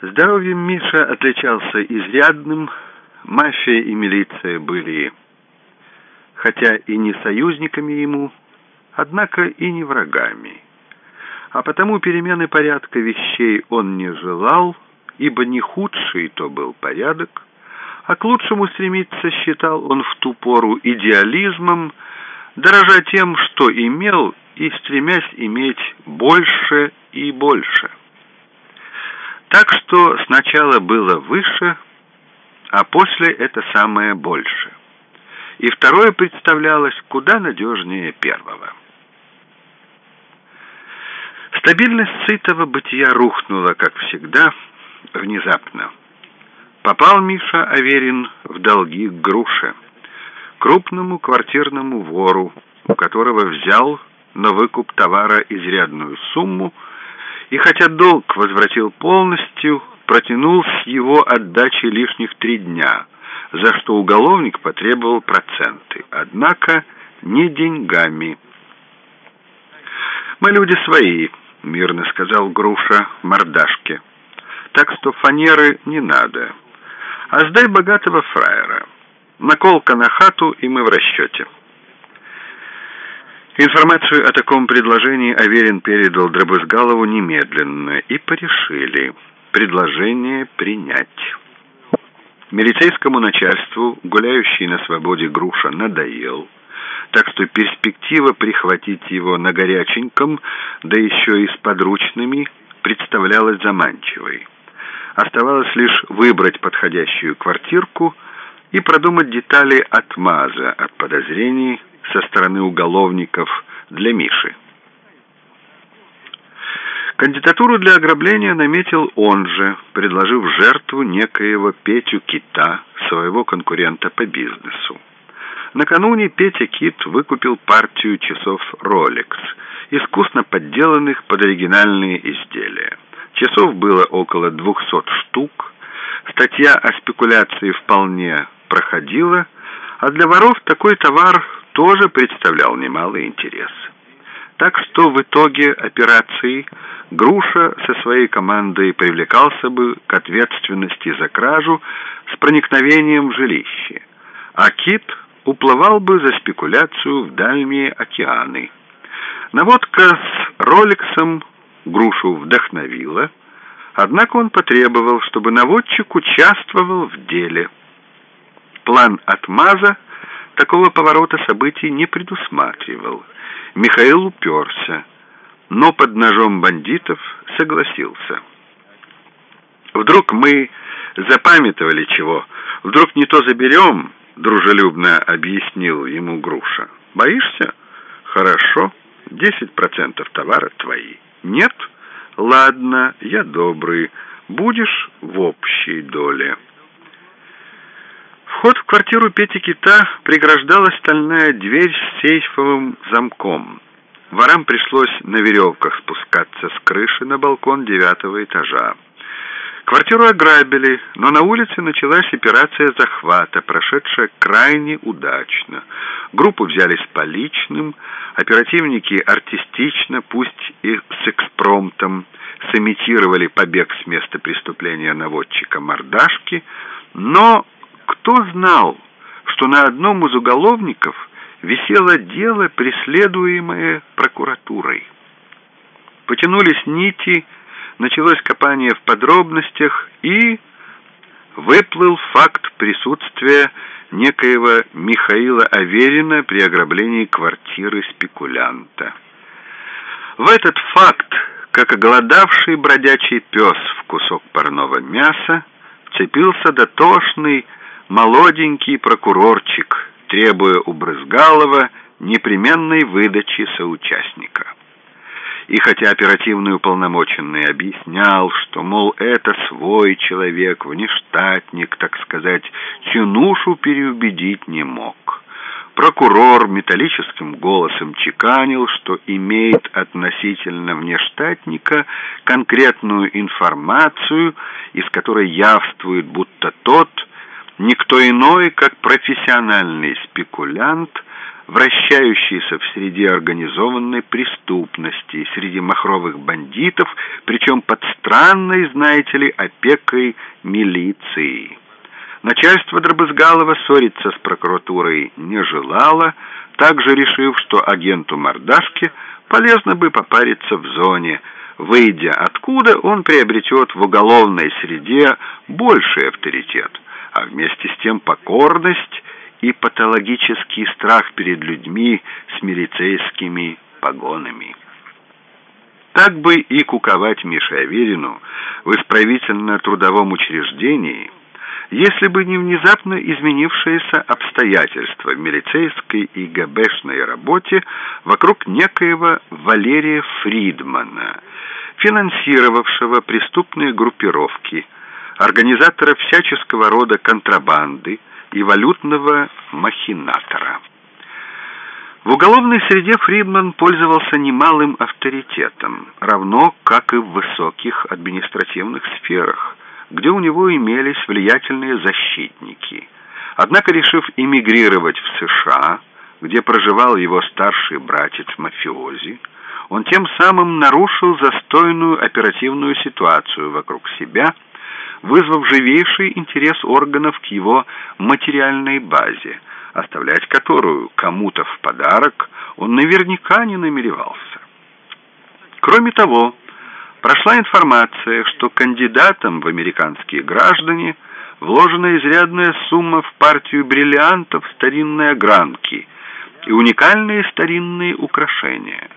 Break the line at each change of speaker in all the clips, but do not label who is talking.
Здоровьем Миша отличался изрядным, мафия и милиция были, хотя и не союзниками ему, однако и не врагами. А потому перемены порядка вещей он не желал, ибо не худший то был порядок, а к лучшему стремиться считал он в ту пору идеализмом, дорожа тем, что имел, и стремясь иметь больше и больше. Так что сначала было выше, а после это самое больше. И второе представлялось куда надежнее первого. Стабильность сытого бытия рухнула, как всегда, внезапно. Попал Миша Аверин в долги к Груше, крупному квартирному вору, у которого взял на выкуп товара изрядную сумму, и хотя долг возвратил полностью, протянул с его отдачи лишних три дня, за что уголовник потребовал проценты, однако не деньгами. «Мы люди свои», — мирно сказал Груша мордашке, «так что фанеры не надо, а сдай богатого фраера. Наколка на хату, и мы в расчете». Информацию о таком предложении Аверин передал Дробызгалову немедленно, и порешили предложение принять. Милицейскому начальству, гуляющий на свободе Груша, надоел, так что перспектива прихватить его на горяченьком, да еще и с подручными, представлялась заманчивой. Оставалось лишь выбрать подходящую квартирку и продумать детали отмаза от подозрений, со стороны уголовников для Миши. Кандидатуру для ограбления наметил он же, предложив жертву некоего Петю Кита, своего конкурента по бизнесу. Накануне Петя Кит выкупил партию часов Rolex, искусно подделанных под оригинальные изделия. Часов было около 200 штук, статья о спекуляции вполне проходила, а для воров такой товар тоже представлял немалый интерес. Так что в итоге операции Груша со своей командой привлекался бы к ответственности за кражу с проникновением в жилище, а Кит уплывал бы за спекуляцию в дальние океаны. Наводка с Роликсом Грушу вдохновила, однако он потребовал, чтобы наводчик участвовал в деле. План отмаза такого поворота событий не предусматривал. Михаил уперся, но под ножом бандитов согласился. «Вдруг мы запамятовали чего? Вдруг не то заберем?» — дружелюбно объяснил ему Груша. «Боишься? Хорошо, десять процентов товара твои. Нет? Ладно, я добрый, будешь в общей доле». Вход в квартиру Пети Кита преграждала стальная дверь с сейфовым замком. Ворам пришлось на веревках спускаться с крыши на балкон девятого этажа. Квартиру ограбили, но на улице началась операция захвата, прошедшая крайне удачно. Группу взяли с поличным, оперативники артистично, пусть и с экспромтом, сымитировали побег с места преступления наводчика мордашки, но кто знал, что на одном из уголовников висело дело, преследуемое прокуратурой? Потянулись нити, началось копание в подробностях и выплыл факт присутствия некоего Михаила Аверина при ограблении квартиры спекулянта. В этот факт, как оголодавший бродячий пес в кусок парного мяса, вцепился дотошный молоденький прокурорчик, требуя у Брызгалова непременной выдачи соучастника. И хотя оперативный уполномоченный объяснял, что, мол, это свой человек, внештатник, так сказать, Чунушу переубедить не мог. Прокурор металлическим голосом чеканил, что имеет относительно внештатника конкретную информацию, из которой явствует, будто тот – никто иной, как профессиональный спекулянт, вращающийся в среде организованной преступности, среди махровых бандитов, причем под странной, знаете ли, опекой милиции. Начальство Дробызгалова ссориться с прокуратурой не желало, также решив, что агенту Мордашки полезно бы попариться в зоне, выйдя откуда он приобретет в уголовной среде больший авторитет, а вместе с тем покорность и патологический страх перед людьми с милицейскими погонами. Так бы и куковать Мише Аверину в исправительно-трудовом учреждении, если бы не внезапно изменившиеся обстоятельства в милицейской и ГБшной работе вокруг некоего Валерия Фридмана, финансировавшего преступные группировки, организатора всяческого рода контрабанды, и валютного махинатора. В уголовной среде Фридман пользовался немалым авторитетом, равно как и в высоких административных сферах, где у него имелись влиятельные защитники. Однако, решив эмигрировать в США, где проживал его старший братец-мафиози, он тем самым нарушил застойную оперативную ситуацию вокруг себя – вызвав живейший интерес органов к его материальной базе, оставлять которую кому-то в подарок он наверняка не намеревался. Кроме того, прошла информация, что кандидатам в американские граждане вложена изрядная сумма в партию бриллиантов старинной огранки и уникальные старинные украшения.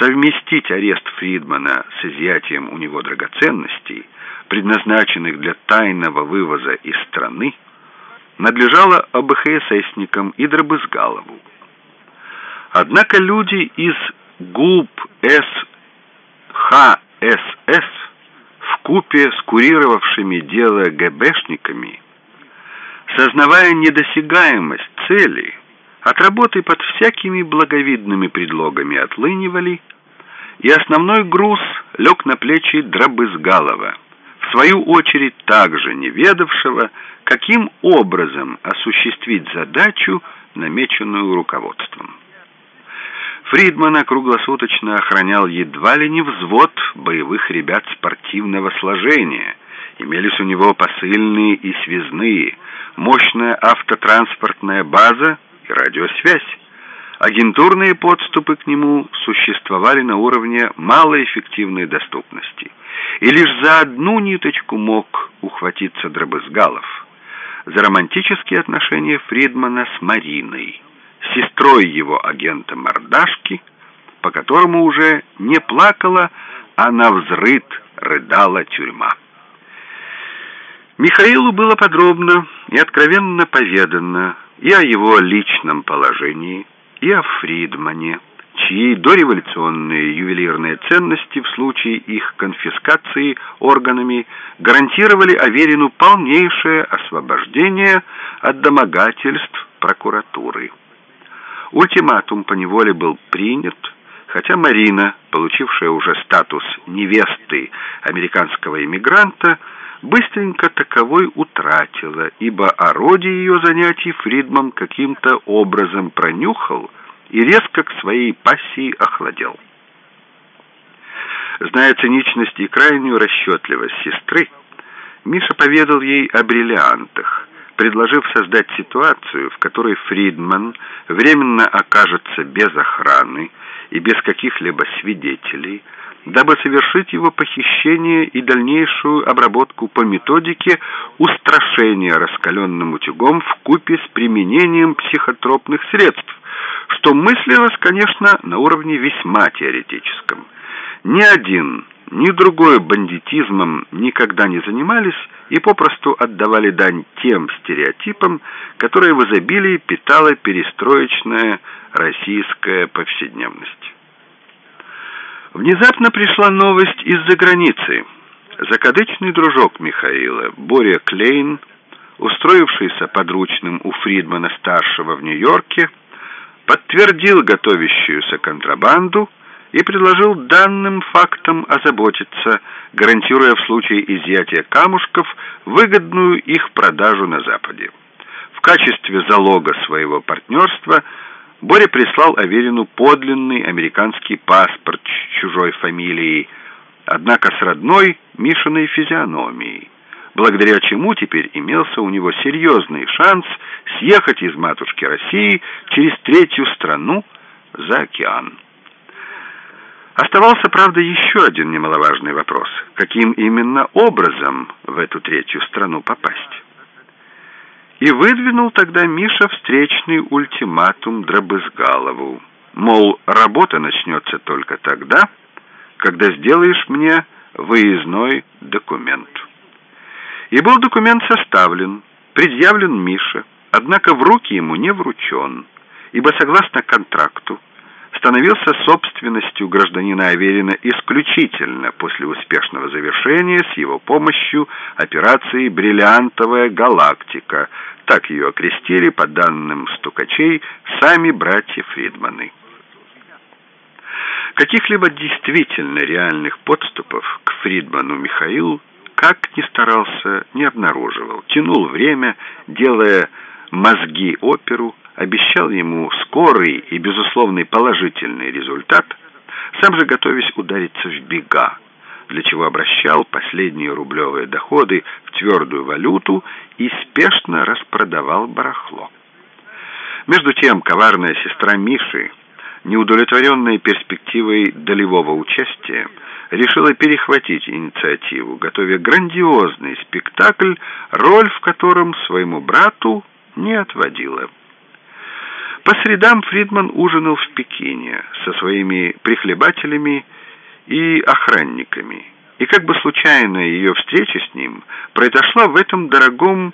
Совместить арест Фридмана с изъятием у него драгоценностей – предназначенных для тайного вывоза из страны, надлежало ОБХССникам и Дробызгалову. Однако люди из ГУП СХСС в купе с курировавшими дело ГБшниками, сознавая недосягаемость цели, от работы под всякими благовидными предлогами отлынивали, и основной груз лег на плечи Дробызгалова – свою очередь также не ведавшего, каким образом осуществить задачу, намеченную руководством. Фридмана круглосуточно охранял едва ли не взвод боевых ребят спортивного сложения. Имелись у него посыльные и связные, мощная автотранспортная база и радиосвязь. Агентурные подступы к нему существовали на уровне малоэффективной доступности – и лишь за одну ниточку мог ухватиться Дробызгалов. За романтические отношения Фридмана с Мариной, сестрой его агента Мордашки, по которому уже не плакала, а на взрыд рыдала тюрьма. Михаилу было подробно и откровенно поведано и о его личном положении, и о Фридмане, чьи дореволюционные ювелирные ценности в случае их конфискации органами гарантировали Аверину полнейшее освобождение от домогательств прокуратуры. Ультиматум по неволе был принят, хотя Марина, получившая уже статус невесты американского иммигранта, быстренько таковой утратила, ибо о роде ее занятий Фридман каким-то образом пронюхал – и резко к своей пассии охладел. Зная циничность и крайнюю расчетливость сестры, Миша поведал ей о бриллиантах, предложив создать ситуацию, в которой Фридман временно окажется без охраны и без каких-либо свидетелей, дабы совершить его похищение и дальнейшую обработку по методике устрашения раскаленным утюгом в купе с применением психотропных средств, что мыслилось, конечно, на уровне весьма теоретическом. Ни один, ни другой бандитизмом никогда не занимались и попросту отдавали дань тем стереотипам, которые в изобилии питала перестроечная российская повседневность. Внезапно пришла новость из-за границы. Закадычный дружок Михаила, Боря Клейн, устроившийся подручным у Фридмана-старшего в Нью-Йорке, подтвердил готовящуюся контрабанду и предложил данным фактом озаботиться, гарантируя в случае изъятия камушков выгодную их продажу на Западе. В качестве залога своего партнерства Боря прислал Аверину подлинный американский паспорт с чужой фамилией, однако с родной Мишиной физиономией, благодаря чему теперь имелся у него серьезный шанс съехать из матушки России через третью страну за океан. Оставался, правда, еще один немаловажный вопрос. Каким именно образом в эту третью страну попасть? И выдвинул тогда Миша встречный ультиматум Дробызгалову. Мол, работа начнется только тогда, когда сделаешь мне выездной документ. И был документ составлен, предъявлен Мише, однако в руки ему не вручен, ибо согласно контракту становился собственностью гражданина Аверина исключительно после успешного завершения с его помощью операции «Бриллиантовая галактика», так ее окрестили, по данным стукачей, сами братья Фридманы. Каких-либо действительно реальных подступов к Фридману Михаил, как ни старался, не обнаруживал. Тянул время, делая мозги оперу, обещал ему скорый и, безусловный, положительный результат, сам же готовясь удариться в бега, для чего обращал последние рублевые доходы в твердую валюту и спешно распродавал барахло. Между тем, коварная сестра Миши, неудовлетворенная перспективой долевого участия, решила перехватить инициативу, готовя грандиозный спектакль, роль в котором своему брату не отводила. По средам Фридман ужинал в Пекине со своими прихлебателями и охранниками. И как бы случайная ее встреча с ним произошла в этом дорогом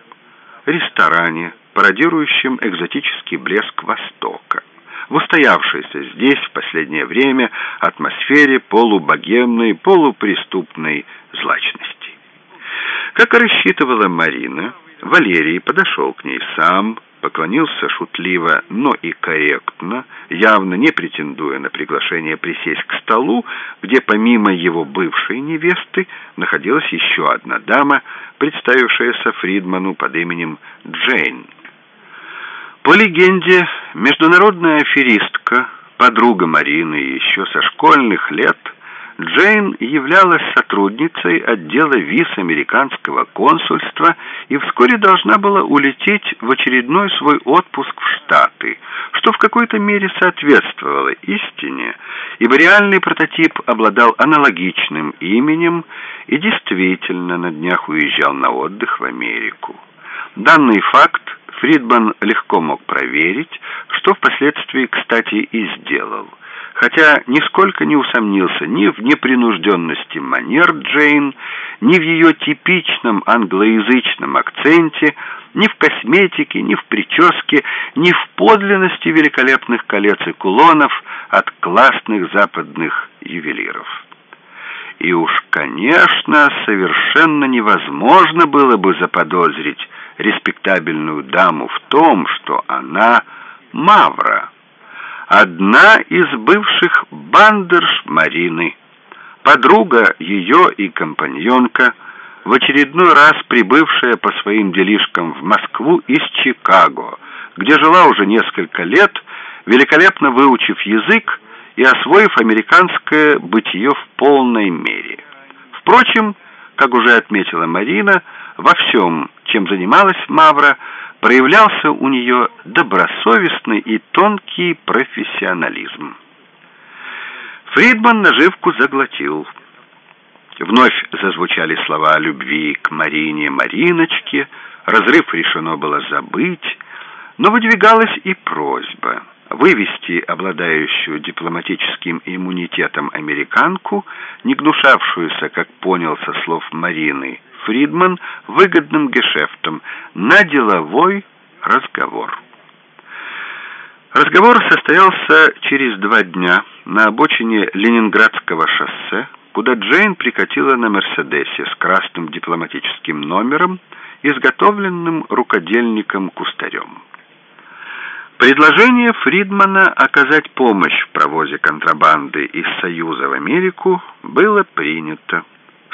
ресторане, пародирующем экзотический блеск Востока, в устоявшейся здесь в последнее время атмосфере полубогемной, полупреступной злачности. Как и рассчитывала Марина, Валерий подошел к ней сам, поклонился шутливо, но и корректно, явно не претендуя на приглашение присесть к столу, где помимо его бывшей невесты находилась еще одна дама, представившаяся Фридману под именем Джейн. По легенде, международная аферистка, подруга Марины еще со школьных лет – Джейн являлась сотрудницей отдела виз американского консульства и вскоре должна была улететь в очередной свой отпуск в Штаты, что в какой-то мере соответствовало истине, ибо реальный прототип обладал аналогичным именем и действительно на днях уезжал на отдых в Америку. Данный факт Фридман легко мог проверить, что впоследствии, кстати, и сделал – хотя нисколько не усомнился ни в непринужденности манер Джейн, ни в ее типичном англоязычном акценте, ни в косметике, ни в прическе, ни в подлинности великолепных колец и кулонов от классных западных ювелиров. И уж, конечно, совершенно невозможно было бы заподозрить респектабельную даму в том, что она Мавра одна из бывших бандерш Марины, подруга ее и компаньонка, в очередной раз прибывшая по своим делишкам в Москву из Чикаго, где жила уже несколько лет, великолепно выучив язык и освоив американское бытие в полной мере. Впрочем, как уже отметила Марина, во всем, чем занималась Мавра, проявлялся у нее добросовестный и тонкий профессионализм. Фридман наживку заглотил. Вновь зазвучали слова любви к Марине Мариночке, разрыв решено было забыть, но выдвигалась и просьба вывести обладающую дипломатическим иммунитетом американку, не гнушавшуюся, как понял со слов Марины, Фридман выгодным гешефтом на деловой разговор. Разговор состоялся через два дня на обочине Ленинградского шоссе, куда Джейн прикатила на «Мерседесе» с красным дипломатическим номером, изготовленным рукодельником-кустарем. Предложение Фридмана оказать помощь в провозе контрабанды из Союза в Америку было принято.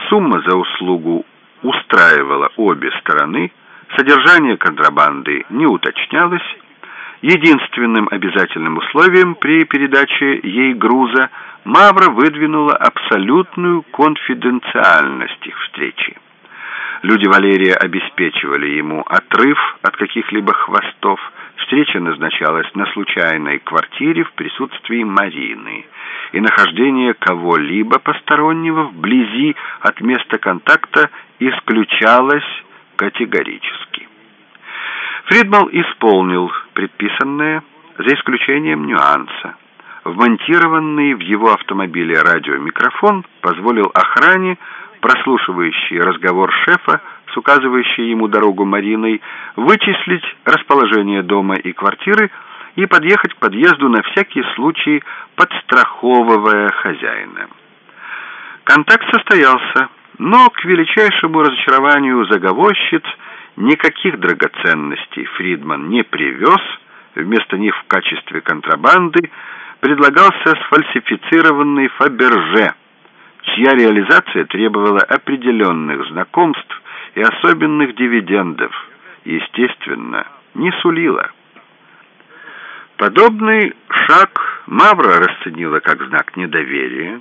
Сумма за услугу устраивала обе стороны, содержание контрабанды не уточнялось, Единственным обязательным условием при передаче ей груза Мавра выдвинула абсолютную конфиденциальность их встречи. Люди Валерия обеспечивали ему отрыв от каких-либо хвостов. Встреча назначалась на случайной квартире в присутствии Марины, и нахождение кого-либо постороннего вблизи от места контакта исключалось категорически. Фридмал исполнил предписанное, за исключением нюанса. Вмонтированный в его автомобиле радиомикрофон позволил охране, прослушивающей разговор шефа с указывающей ему дорогу Мариной, вычислить расположение дома и квартиры и подъехать к подъезду на всякий случай, подстраховывая хозяина. Контакт состоялся, но к величайшему разочарованию заговорщиц никаких драгоценностей Фридман не привез, вместо них в качестве контрабанды предлагался сфальсифицированный Фаберже, чья реализация требовала определенных знакомств и особенных дивидендов, естественно, не сулила. Подобный шаг Мавра расценила как знак недоверия.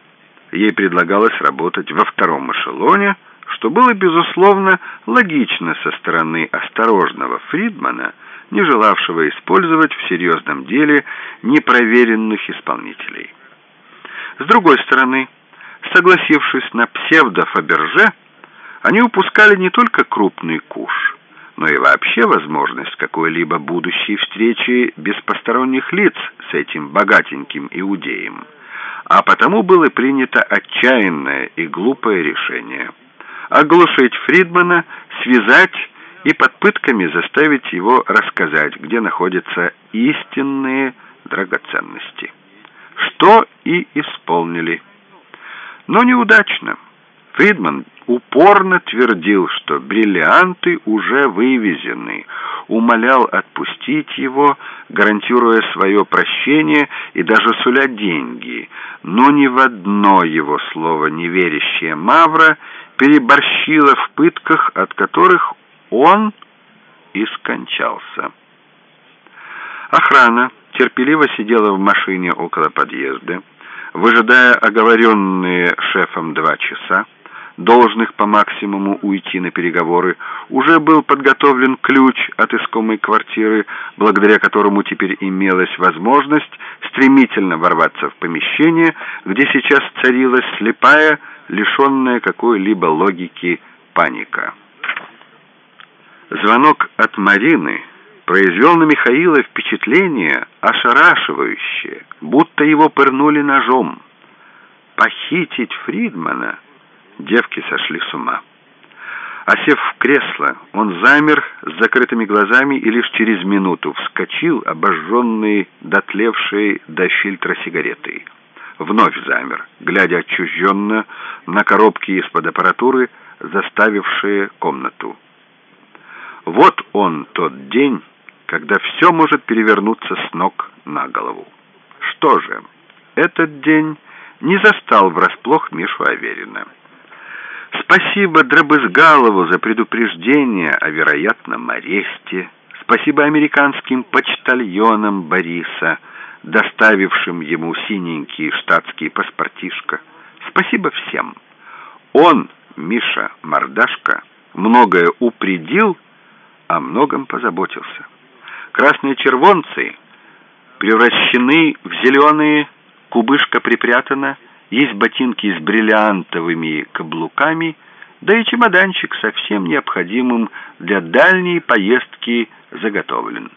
Ей предлагалось работать во втором эшелоне, что было, безусловно, логично со стороны осторожного Фридмана, не желавшего использовать в серьезном деле непроверенных исполнителей. С другой стороны, согласившись на псевдо-Фаберже, они упускали не только крупный куш, но и вообще возможность какой-либо будущей встречи без посторонних лиц с этим богатеньким иудеем. А потому было принято отчаянное и глупое решение – оглушить Фридмана, связать и под пытками заставить его рассказать, где находятся истинные драгоценности. Что и исполнили. Но неудачно. Фридман упорно твердил, что бриллианты уже вывезены, умолял отпустить его, гарантируя свое прощение и даже суля деньги, но ни в одно его слово неверящая Мавра переборщила в пытках, от которых он и скончался. Охрана терпеливо сидела в машине около подъезда, выжидая оговоренные шефом два часа, должных по максимуму уйти на переговоры, уже был подготовлен ключ от искомой квартиры, благодаря которому теперь имелась возможность стремительно ворваться в помещение, где сейчас царила слепая, лишенная какой-либо логики паника. Звонок от Марины произвел на Михаила впечатление ошарашивающее, будто его пырнули ножом. Похитить Фридмана девки сошли с ума. Осев в кресло, он замер с закрытыми глазами и лишь через минуту вскочил, обожженный, дотлевшей до фильтра сигаретой. Вновь замер, глядя отчужденно на коробки из-под аппаратуры, заставившие комнату. Вот он, тот день, когда все может перевернуться с ног на голову. Что же, этот день не застал врасплох Мишу Аверина. Спасибо Дробызгалову за предупреждение о вероятном аресте. Спасибо американским почтальонам Бориса, доставившим ему синенький штатский паспортишко. Спасибо всем. Он, Миша Мордашка, многое упредил, о многом позаботился. Красные червонцы превращены в зеленые, кубышка припрятана, есть ботинки с бриллиантовыми каблуками, да и чемоданчик со всем необходимым для дальней поездки заготовлен.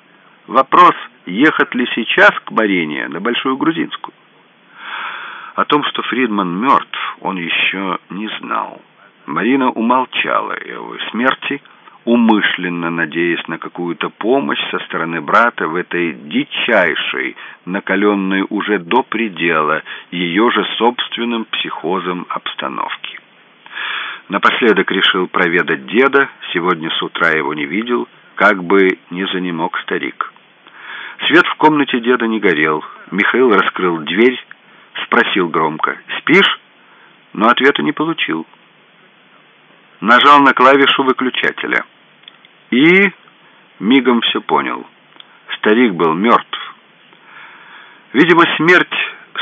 Вопрос, ехать ли сейчас к Марине на Большую Грузинскую? О том, что Фридман мертв, он еще не знал. Марина умолчала о его смерти, умышленно надеясь на какую-то помощь со стороны брата в этой дичайшей, накаленной уже до предела, ее же собственным психозом обстановки. Напоследок решил проведать деда, сегодня с утра его не видел, как бы не занемог старик. Свет в комнате деда не горел. Михаил раскрыл дверь, спросил громко «Спишь?», но ответа не получил. Нажал на клавишу выключателя – и мигом все понял. старик был мертв. Видимо, смерть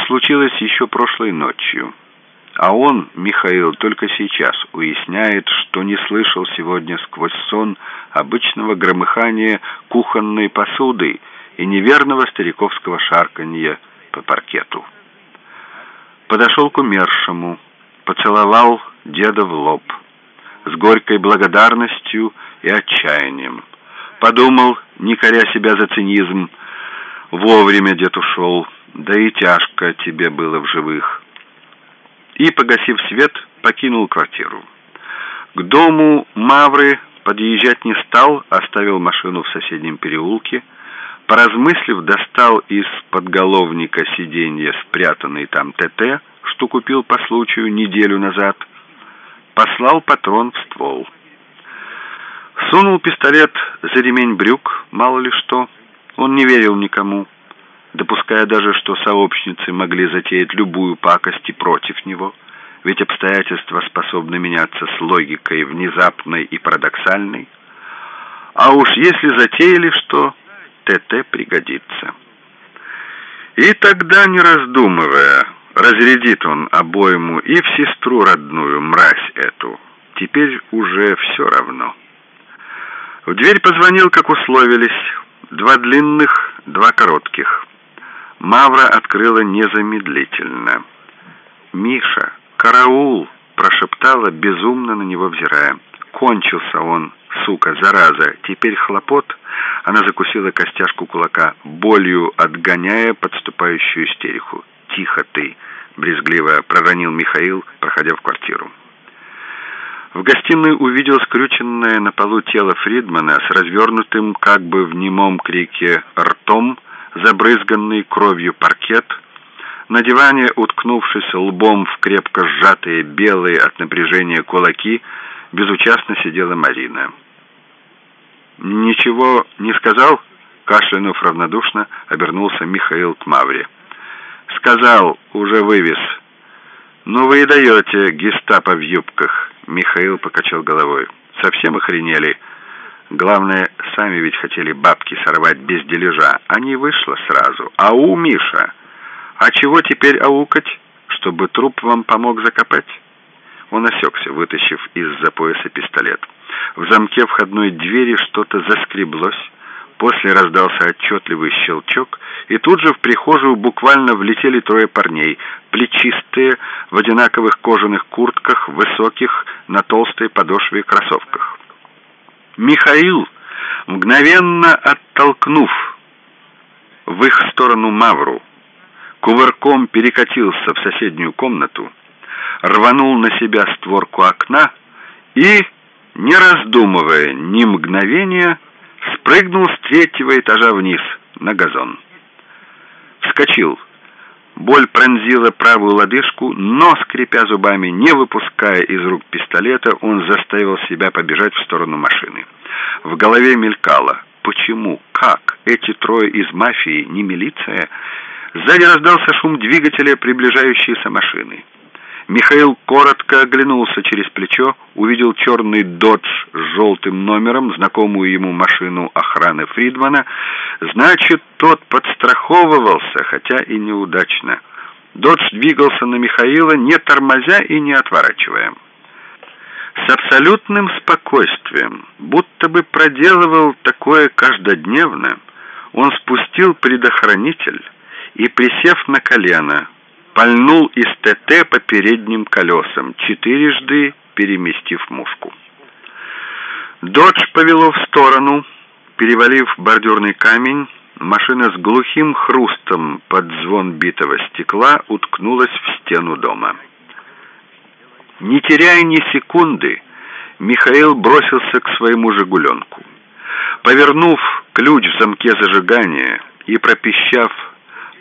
случилась еще прошлой ночью. А он, Михаил, только сейчас уясняет, что не слышал сегодня сквозь сон обычного громыхания кухонной посуды и неверного стариковского шарканья по паркету. Подошел к умершему, поцеловал деда в лоб с горькой благодарностью и отчаянием. Подумал, не коря себя за цинизм, вовремя дед ушел, да и тяжко тебе было в живых и, погасив свет, покинул квартиру. К дому Мавры подъезжать не стал, оставил машину в соседнем переулке. Поразмыслив, достал из подголовника сиденья спрятанный там ТТ, что купил по случаю неделю назад. Послал патрон в ствол. Сунул пистолет за ремень брюк, мало ли что. Он не верил никому допуская даже, что сообщницы могли затеять любую пакость и против него, ведь обстоятельства способны меняться с логикой внезапной и парадоксальной. А уж если затеяли что, ТТ пригодится. И тогда, не раздумывая, разрядит он обойму и в сестру родную, мразь эту. Теперь уже все равно. В дверь позвонил, как условились. Два длинных, два коротких. Мавра открыла незамедлительно. «Миша, караул!» — прошептала, безумно на него взирая. «Кончился он, сука, зараза! Теперь хлопот!» Она закусила костяшку кулака, болью отгоняя подступающую истерику. «Тихо ты!» — брезгливо проронил Михаил, проходя в квартиру. В гостиной увидел скрюченное на полу тело Фридмана с развернутым, как бы в немом крике, ртом, забрызганный кровью паркет. На диване, уткнувшись лбом в крепко сжатые белые от напряжения кулаки, безучастно сидела Марина. «Ничего не сказал?» Кашлянув равнодушно, обернулся Михаил к Мавре. «Сказал, уже вывез». «Ну вы и даете, гестапо в юбках!» Михаил покачал головой. «Совсем охренели?» Главное, сами ведь хотели бабки сорвать без дележа, а не вышло сразу. Ау, Миша! А чего теперь аукать? Чтобы труп вам помог закопать? Он осекся, вытащив из-за пояса пистолет. В замке входной двери что-то заскреблось. После раздался отчетливый щелчок, и тут же в прихожую буквально влетели трое парней, плечистые, в одинаковых кожаных куртках, высоких, на толстой подошве кроссовках. Михаил, мгновенно оттолкнув в их сторону Мавру, кувырком перекатился в соседнюю комнату, рванул на себя створку окна и, не раздумывая ни мгновения, спрыгнул с третьего этажа вниз на газон. Вскочил, Боль пронзила правую лодыжку, но, скрипя зубами, не выпуская из рук пистолета, он заставил себя побежать в сторону машины. В голове мелькало. Почему? Как? Эти трое из мафии не милиция? Сзади раздался шум двигателя приближающейся машины. Михаил коротко оглянулся через плечо, увидел черный «Додж» с желтым номером, знакомую ему машину охраны Фридмана. Значит, тот подстраховывался, хотя и неудачно. «Додж» двигался на Михаила, не тормозя и не отворачивая. С абсолютным спокойствием, будто бы проделывал такое каждодневно, он спустил предохранитель и, присев на колено, пальнул из ТТ по передним колесам, четырежды переместив мушку. «Додж» повело в сторону, перевалив бордюрный камень, машина с глухим хрустом под звон битого стекла уткнулась в стену дома. Не теряя ни секунды, Михаил бросился к своему «Жигуленку». Повернув ключ в замке зажигания и пропищав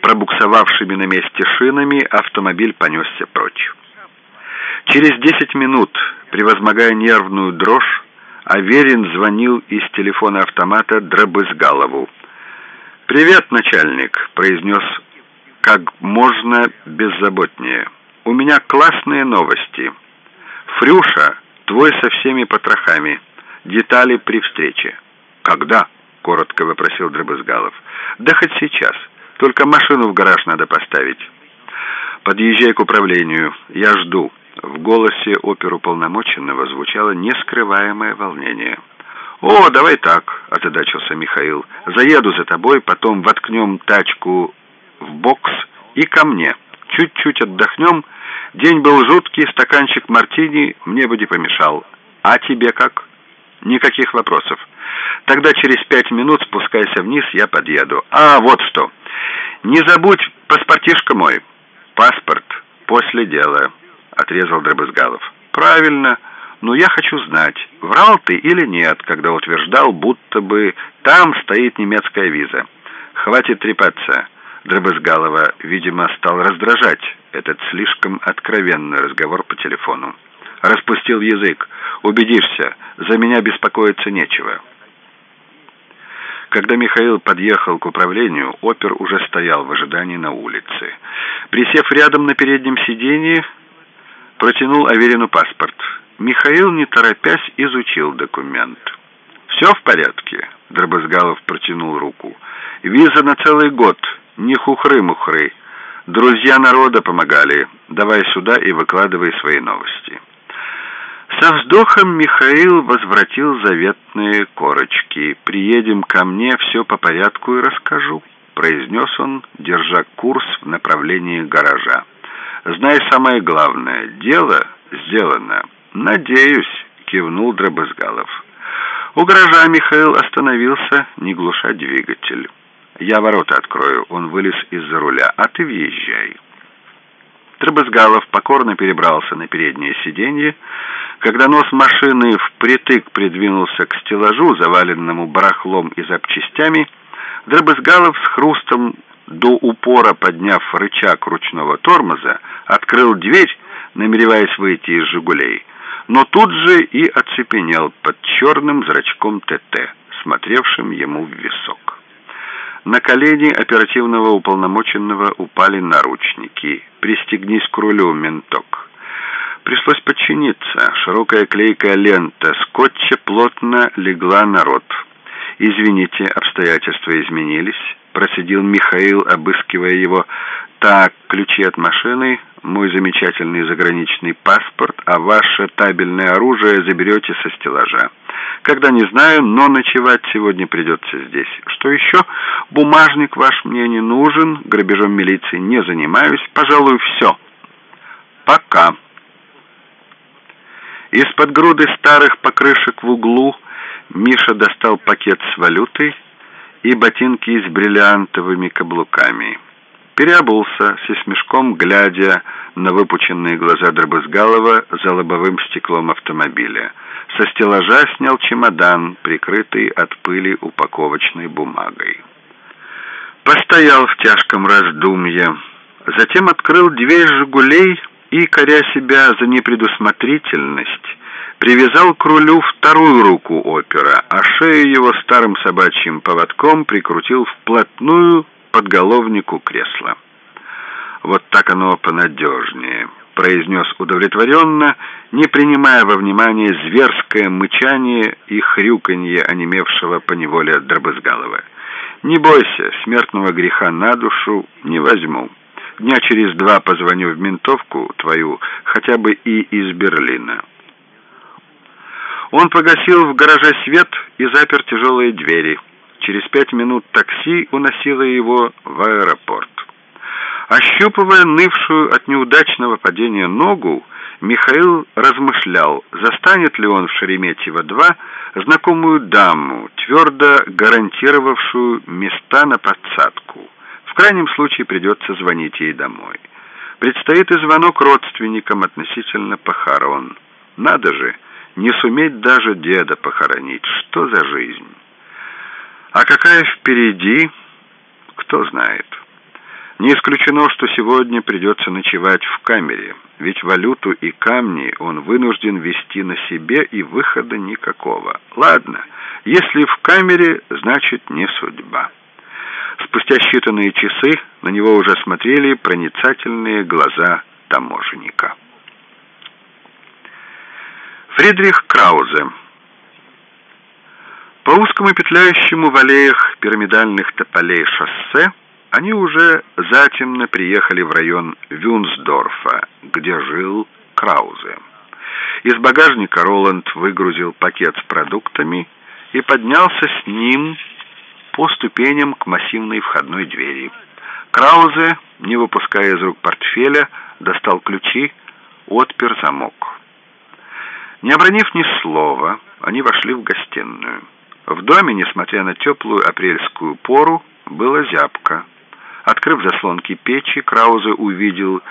пробуксовавшими на месте шинами, автомобиль понесся прочь. Через десять минут, превозмогая нервную дрожь, Аверин звонил из телефона автомата Дробызгалову. «Привет, начальник», — произнес как можно беззаботнее. «У меня классные новости. Фрюша, твой со всеми потрохами. Детали при встрече». «Когда?» коротко вопросил Дробызгалов. «Да хоть сейчас. Только машину в гараж надо поставить». «Подъезжай к управлению. Я жду». В голосе оперуполномоченного звучало нескрываемое волнение. «О, давай так», — озадачился Михаил. «Заеду за тобой, потом воткнем тачку в бокс и ко мне. Чуть-чуть отдохнем. День был жуткий, стаканчик мартини мне бы не помешал. А тебе как?» «Никаких вопросов. Тогда через пять минут спускайся вниз, я подъеду. А, вот что. Не забудь паспортишка мой. Паспорт после дела», — отрезал Дробызгалов. «Правильно». Но я хочу знать, врал ты или нет, когда утверждал, будто бы там стоит немецкая виза. Хватит трепаться. Дробызгалова, видимо, стал раздражать этот слишком откровенный разговор по телефону. Распустил язык. Убедишься, за меня беспокоиться нечего. Когда Михаил подъехал к управлению, опер уже стоял в ожидании на улице. Присев рядом на переднем сиденье, протянул Аверину паспорт. Михаил, не торопясь, изучил документ. «Все в порядке?» — Дробозгалов протянул руку. «Виза на целый год. Не хухры-мухры. Друзья народа помогали. Давай сюда и выкладывай свои новости». Со вздохом Михаил возвратил заветные корочки. «Приедем ко мне, все по порядку и расскажу», — произнес он, держа курс в направлении гаража. «Знай самое главное. Дело сделано». «Надеюсь», — кивнул Дробызгалов. У гаража Михаил остановился, не глуша двигатель. «Я ворота открою», — он вылез из-за руля, — «а ты въезжай». Трабызгалов покорно перебрался на переднее сиденье. Когда нос машины впритык придвинулся к стеллажу, заваленному барахлом и запчастями, Драбызгалов с хрустом до упора подняв рычаг ручного тормоза, открыл дверь, намереваясь выйти из «Жигулей» но тут же и оцепенел под черным зрачком ТТ, смотревшим ему в висок. На колени оперативного уполномоченного упали наручники. «Пристегнись к рулю, менток». Пришлось подчиниться. Широкая клейкая лента скотча плотно легла на рот. «Извините, обстоятельства изменились», — просидел Михаил, обыскивая его. «Так, ключи от машины, мой замечательный заграничный паспорт, а ваше табельное оружие заберете со стеллажа. Когда не знаю, но ночевать сегодня придется здесь. Что еще? Бумажник ваш мне не нужен, грабежом милиции не занимаюсь. Пожалуй, все. Пока». Из-под груды старых покрышек в углу Миша достал пакет с валютой и ботинки с бриллиантовыми каблуками. Переобулся, с смешком глядя на выпученные глаза Дробызгалова за лобовым стеклом автомобиля. Со стеллажа снял чемодан, прикрытый от пыли упаковочной бумагой. Постоял в тяжком раздумье. Затем открыл дверь «Жигулей» и, коря себя за непредусмотрительность, привязал к рулю вторую руку опера, а шею его старым собачьим поводком прикрутил вплотную подголовнику кресла. «Вот так оно понадежнее», — произнес удовлетворенно, не принимая во внимание зверское мычание и хрюканье онемевшего поневоле Дробызгалова. «Не бойся, смертного греха на душу не возьму. Дня через два позвоню в ментовку твою, хотя бы и из Берлина». Он погасил в гараже свет и запер тяжелые двери. Через пять минут такси уносило его в аэропорт. Ощупывая нывшую от неудачного падения ногу, Михаил размышлял, застанет ли он в Шереметьево-2 знакомую даму, твердо гарантировавшую места на подсадку. В крайнем случае придется звонить ей домой. Предстоит и звонок родственникам относительно похорон. Надо же, не суметь даже деда похоронить. Что за жизнь? А какая впереди, кто знает. Не исключено, что сегодня придется ночевать в камере, ведь валюту и камни он вынужден вести на себе и выхода никакого. Ладно, если в камере, значит не судьба. Спустя считанные часы на него уже смотрели проницательные глаза таможенника. Фридрих Краузе По узкому петляющему в аллеях пирамидальных тополей шоссе они уже затемно приехали в район Вюнсдорфа, где жил Краузе. Из багажника Роланд выгрузил пакет с продуктами и поднялся с ним по ступеням к массивной входной двери. Краузе, не выпуская из рук портфеля, достал ключи, отпер замок. Не обронив ни слова, они вошли в гостиную. В доме, несмотря на теплую апрельскую пору, было зябко. Открыв заслонки печи, Краузе увидел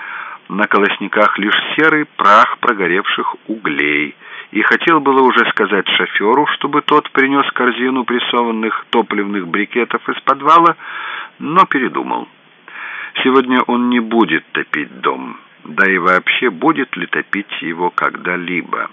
на колосниках лишь серый прах прогоревших углей и хотел было уже сказать шоферу, чтобы тот принес корзину прессованных топливных брикетов из подвала, но передумал. Сегодня он не будет топить дом, да и вообще будет ли топить его когда-либо.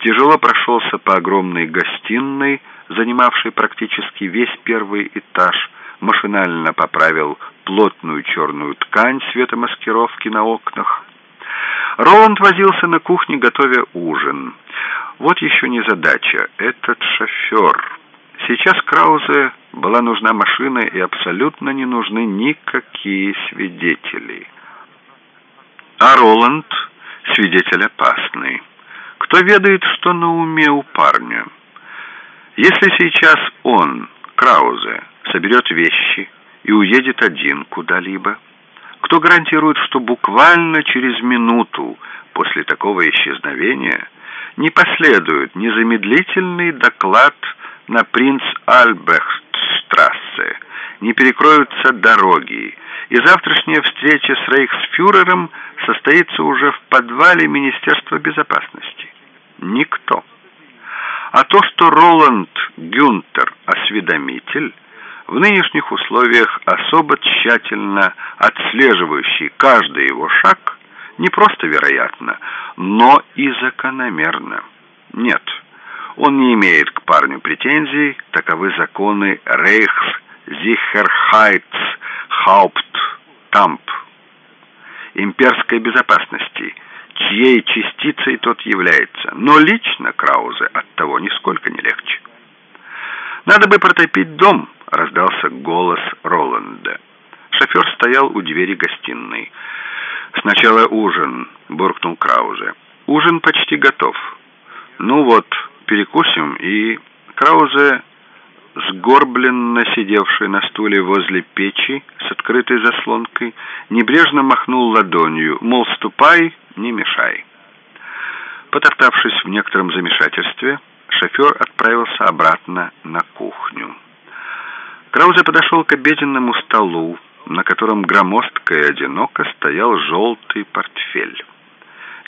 Тяжело прошелся по огромной гостиной, занимавшей практически весь первый этаж, машинально поправил плотную черную ткань светомаскировки на окнах. Роланд возился на кухне, готовя ужин. Вот еще не задача. Этот шофер. Сейчас Краузе была нужна машина, и абсолютно не нужны никакие свидетели. А Роланд — свидетель опасный. Кто ведает, что на уме у парня? Если сейчас он, Краузе, соберет вещи и уедет один куда-либо, кто гарантирует, что буквально через минуту после такого исчезновения не последует незамедлительный доклад на принц Альбехтштрассе, не перекроются дороги, и завтрашняя встреча с рейхсфюрером состоится уже в подвале Министерства безопасности. Никто. А то, что Роланд Гюнтер осведомитель, в нынешних условиях особо тщательно отслеживающий каждый его шаг, не просто вероятно, но и закономерно. Нет, он не имеет к парню претензий, таковы законы Рейхс Зихерхайтсхауптамп имперской безопасности, чьей частицей тот является. Но лично Краузе от того нисколько не легче. «Надо бы протопить дом», — раздался голос Роланда. Шофер стоял у двери гостиной. «Сначала ужин», — буркнул Краузе. «Ужин почти готов. Ну вот, перекусим, и...» Краузе, сгорбленно сидевший на стуле возле печи с открытой заслонкой, небрежно махнул ладонью, мол, ступай, не мешай. Потоптавшись в некотором замешательстве, шофер отправился обратно на кухню. Краузе подошел к обеденному столу, на котором громоздко и одиноко стоял желтый портфель.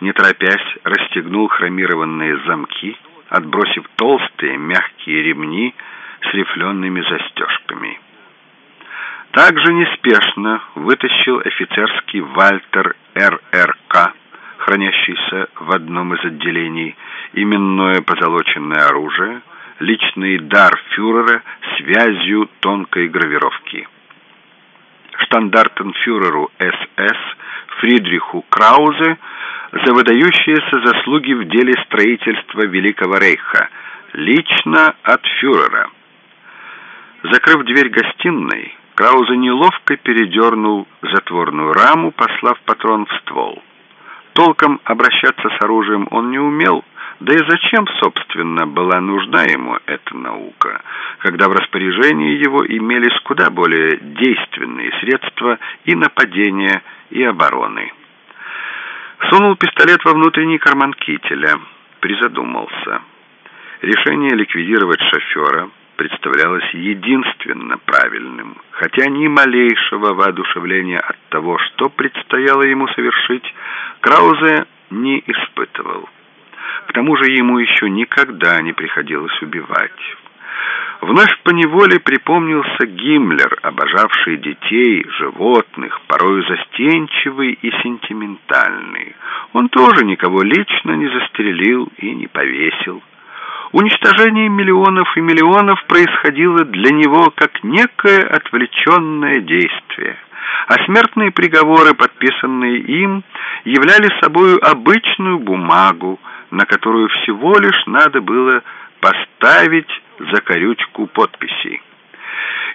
Не торопясь, расстегнул хромированные замки, отбросив толстые мягкие ремни с рифлеными застежками. Также неспешно вытащил офицерский Вальтер РРК, хранящийся в одном из отделений, именное позолоченное оружие, личный дар фюрера связью тонкой гравировки штандартенфюреру СС Фридриху Краузе за выдающиеся заслуги в деле строительства Великого Рейха, лично от фюрера. Закрыв дверь гостиной, Краузе неловко передернул затворную раму, послав патрон в ствол. Толком обращаться с оружием он не умел, да и зачем, собственно, была нужна ему эта наука, когда в распоряжении его имелись куда более действенные средства и нападения, и обороны. Сунул пистолет во внутренний карман кителя, призадумался. Решение ликвидировать шофера представлялось единственно правильным, хотя ни малейшего воодушевления от того, что предстояло ему совершить, Краузе не испытывал. К тому же ему еще никогда не приходилось убивать. Вновь поневоле припомнился Гиммлер, обожавший детей, животных, порою застенчивый и сентиментальный. Он тоже никого лично не застрелил и не повесил. Уничтожение миллионов и миллионов происходило для него как некое отвлеченное действие – а смертные приговоры, подписанные им, являли собою обычную бумагу, на которую всего лишь надо было поставить закорючку подписей.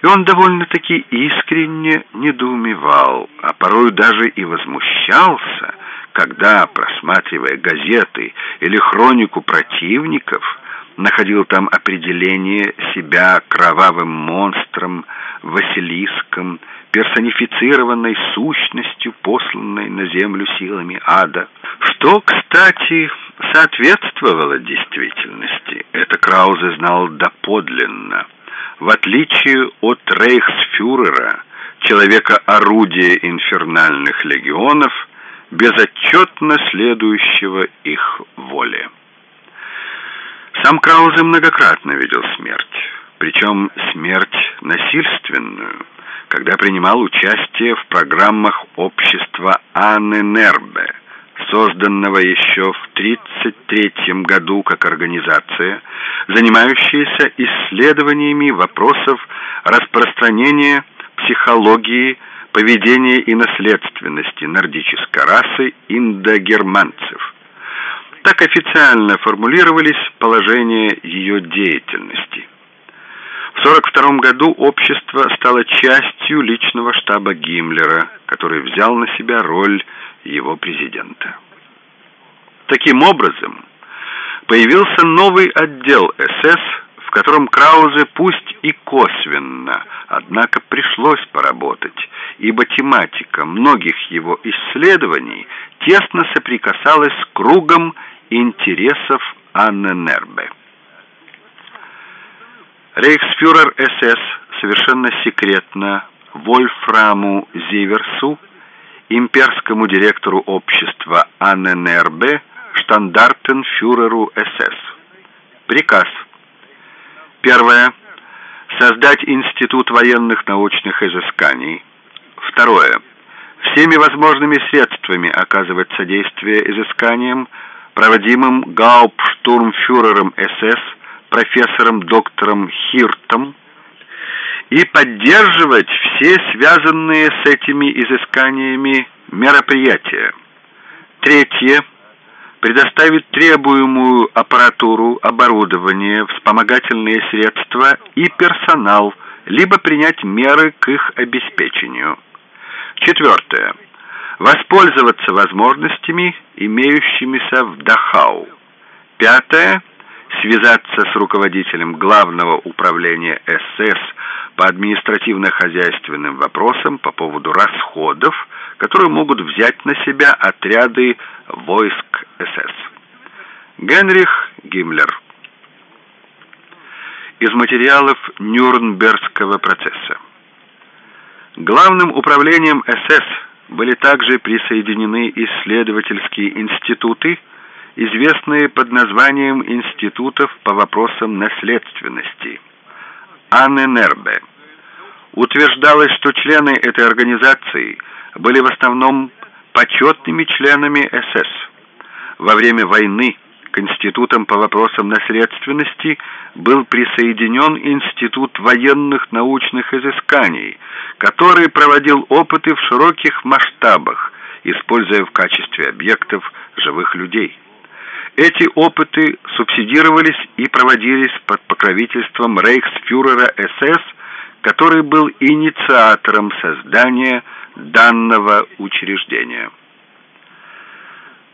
И он довольно-таки искренне недоумевал, а порой даже и возмущался, когда, просматривая газеты или хронику противников, находил там определение себя кровавым монстром, Василиском, персонифицированной сущностью, посланной на землю силами ада, что, кстати, соответствовало действительности. Это Краузе знал доподлинно. В отличие от рейхсфюрера, человека-орудия инфернальных легионов, безотчетно следующего их воле. Сам Краузе многократно видел смерть, причем смерть насильственную, когда принимал участие в программах общества Анны Нербе, созданного еще в 1933 году как организация, занимающаяся исследованиями вопросов распространения психологии, поведения и наследственности нордической расы индогерманцев. Так официально формулировались положения ее деятельности. В 1942 году общество стало частью личного штаба Гиммлера, который взял на себя роль его президента. Таким образом, появился новый отдел СС, в котором Краузе пусть и косвенно, однако пришлось поработать, ибо тематика многих его исследований тесно соприкасалась с кругом интересов Анны Нербе. Рейхсфюрер СС совершенно секретно Вольфраму Зиверсу, имперскому директору общества АННРБ, штандартенфюреру СС. Приказ. Первое. Создать Институт военных научных изысканий. Второе. Всеми возможными средствами оказывать содействие изысканиям, проводимым гауптштурмфюрером СС профессором доктором Хиртом и поддерживать все связанные с этими изысканиями мероприятия. Третье. Предоставить требуемую аппаратуру, оборудование, вспомогательные средства и персонал, либо принять меры к их обеспечению. Четвертое. Воспользоваться возможностями, имеющимися в Дахау. Пятое связаться с руководителем Главного управления СС по административно-хозяйственным вопросам по поводу расходов, которые могут взять на себя отряды войск СС. Генрих Гиммлер. Из материалов Нюрнбергского процесса. Главным управлением СС были также присоединены исследовательские институты, известные под названием институтов по вопросам наследственности АННРБ. Утверждалось, что члены этой организации были в основном почетными членами СС. Во время войны к институтам по вопросам наследственности был присоединен Институт военных научных изысканий, который проводил опыты в широких масштабах, используя в качестве объектов живых людей. Эти опыты субсидировались и проводились под покровительством рейхсфюрера СС, который был инициатором создания данного учреждения.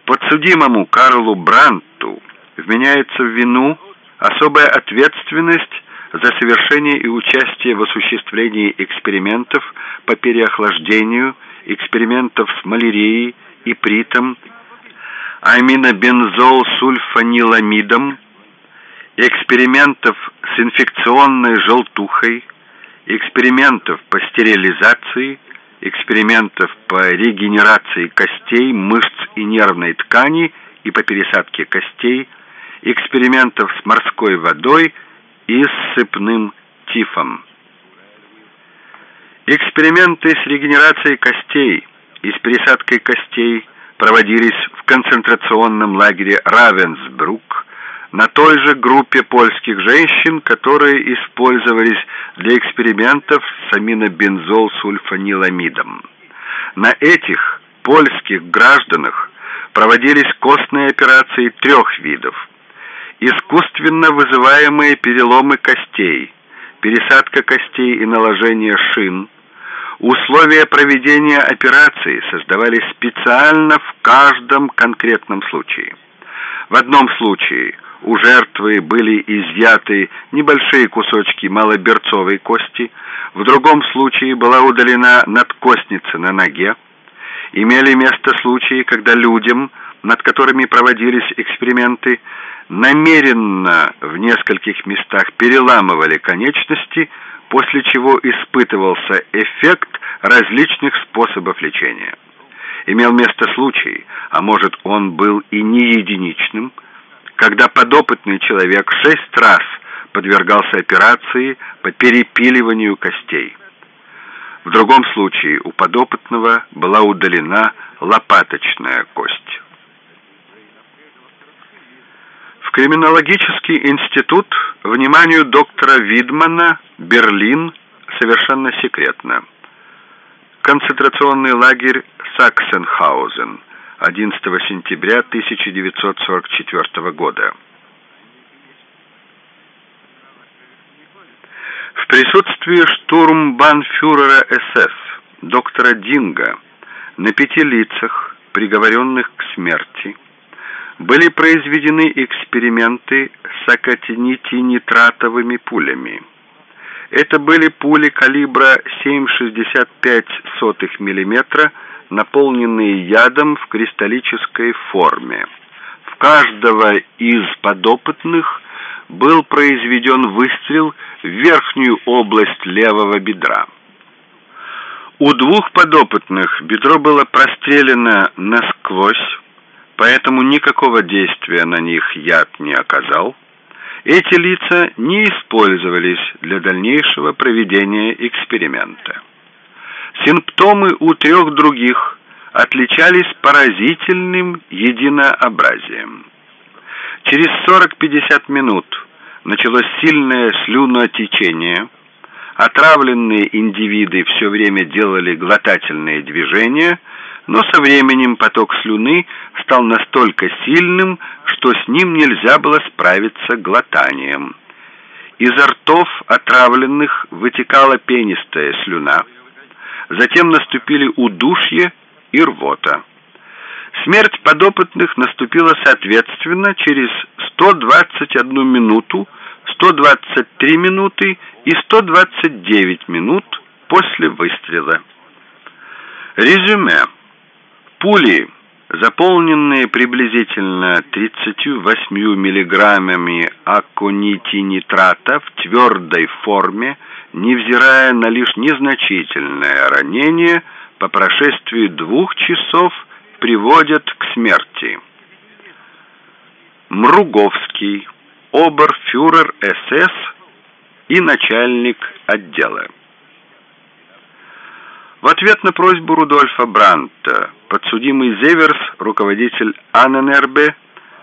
Подсудимому Карлу Бранту вменяется в вину особая ответственность за совершение и участие в осуществлении экспериментов по переохлаждению, экспериментов с малярией, ипритом аминобензол-сульфаниламидом, экспериментов с инфекционной желтухой, экспериментов по стерилизации, экспериментов по регенерации костей, мышц и нервной ткани и по пересадке костей, экспериментов с морской водой и с сыпным тифом. Эксперименты с регенерацией костей и с пересадкой костей проводились в концентрационном лагере Равенсбрук на той же группе польских женщин, которые использовались для экспериментов с аминобензол-сульфаниламидом. На этих польских гражданах проводились костные операции трех видов. Искусственно вызываемые переломы костей, пересадка костей и наложение шин, условия проведения операции создавались специально в каждом конкретном случае. В одном случае у жертвы были изъяты небольшие кусочки малоберцовой кости, в другом случае была удалена надкостница на ноге. Имели место случаи, когда людям, над которыми проводились эксперименты, намеренно в нескольких местах переламывали конечности, после чего испытывался эффект различных способов лечения. Имел место случай, а может он был и не единичным, когда подопытный человек шесть раз подвергался операции по перепиливанию костей. В другом случае у подопытного была удалена лопаточная кость. В криминологический институт вниманию доктора Видмана Берлин совершенно секретно. Концентрационный лагерь Саксенхаузен 11 сентября 1944 года. В присутствии штурмбанфюрера СС доктора Динга на пяти лицах, приговоренных к смерти, были произведены эксперименты с акатинитинитратовыми пулями. Это были пули калибра 7,65 мм, наполненные ядом в кристаллической форме. В каждого из подопытных был произведен выстрел в верхнюю область левого бедра. У двух подопытных бедро было прострелено насквозь, поэтому никакого действия на них яд не оказал. Эти лица не использовались для дальнейшего проведения эксперимента. Симптомы у трех других отличались поразительным единообразием. Через 40-50 минут началось сильное слюноотечение, отравленные индивиды все время делали глотательные движения – но со временем поток слюны стал настолько сильным, что с ним нельзя было справиться глотанием. Изо ртов отравленных вытекала пенистая слюна. Затем наступили удушье и рвота. Смерть подопытных наступила соответственно через 121 минуту, 123 минуты и 129 минут после выстрела. Резюме. Пули, заполненные приблизительно 38 миллиграммами аконитинитрата в твердой форме, невзирая на лишь незначительное ранение, по прошествии двух часов приводят к смерти. Мруговский, оберфюрер СС и начальник отдела. В ответ на просьбу Рудольфа Бранта подсудимый Зеверс, руководитель АННРБ,